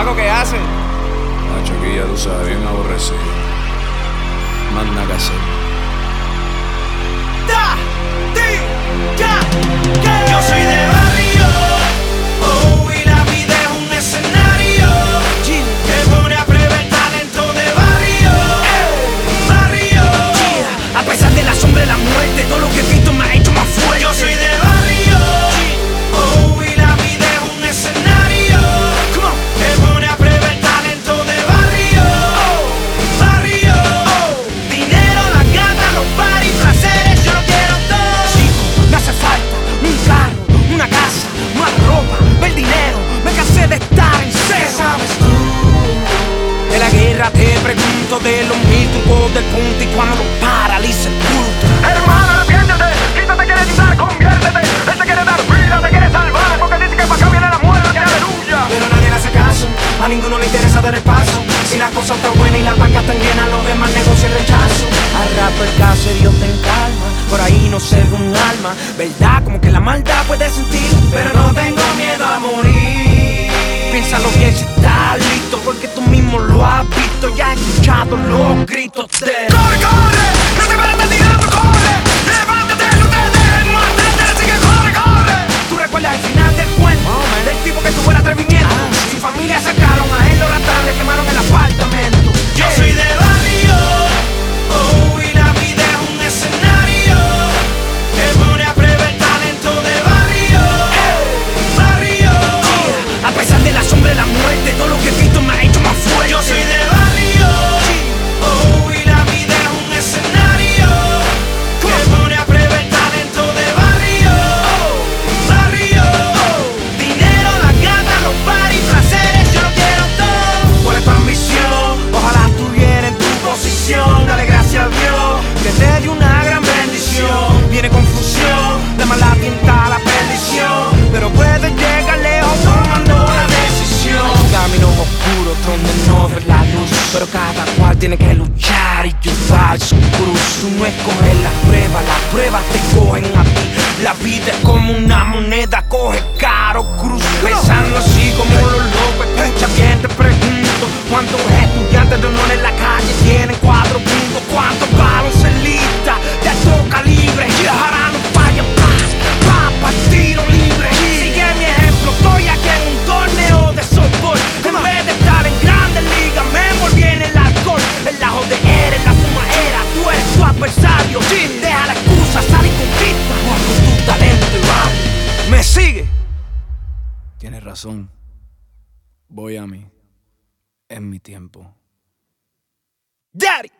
chamaco que hace. La choquilla, tú sabes, bien aborrecido. Manda que hacer. de los mil trucos del punto y cuando paraliza el culto. Hermano, arrepiéntete, quítate, quiere quitar, conviértete. Él te quiere dar vida, te quiere salvar, porque dice que para acá viene la muerte, aleluya. Pero nadie le hace caso, a ninguno le interesa dar el paso. Si la cosa está buena y la banca está llena, los demás negocian rechazo. Al rato el caso y Dios te encalma, por ahí no se ve un alma. Verdad, como que la maldad puede sentir, pero no tengo miedo a morir. escuchado los gritos de... tiene que luchar y llevar su cruz. Tú no escoges la prueba, la prueba te cogen a ti. La vida es razón. Voy a mí. Es mi tiempo. Daddy.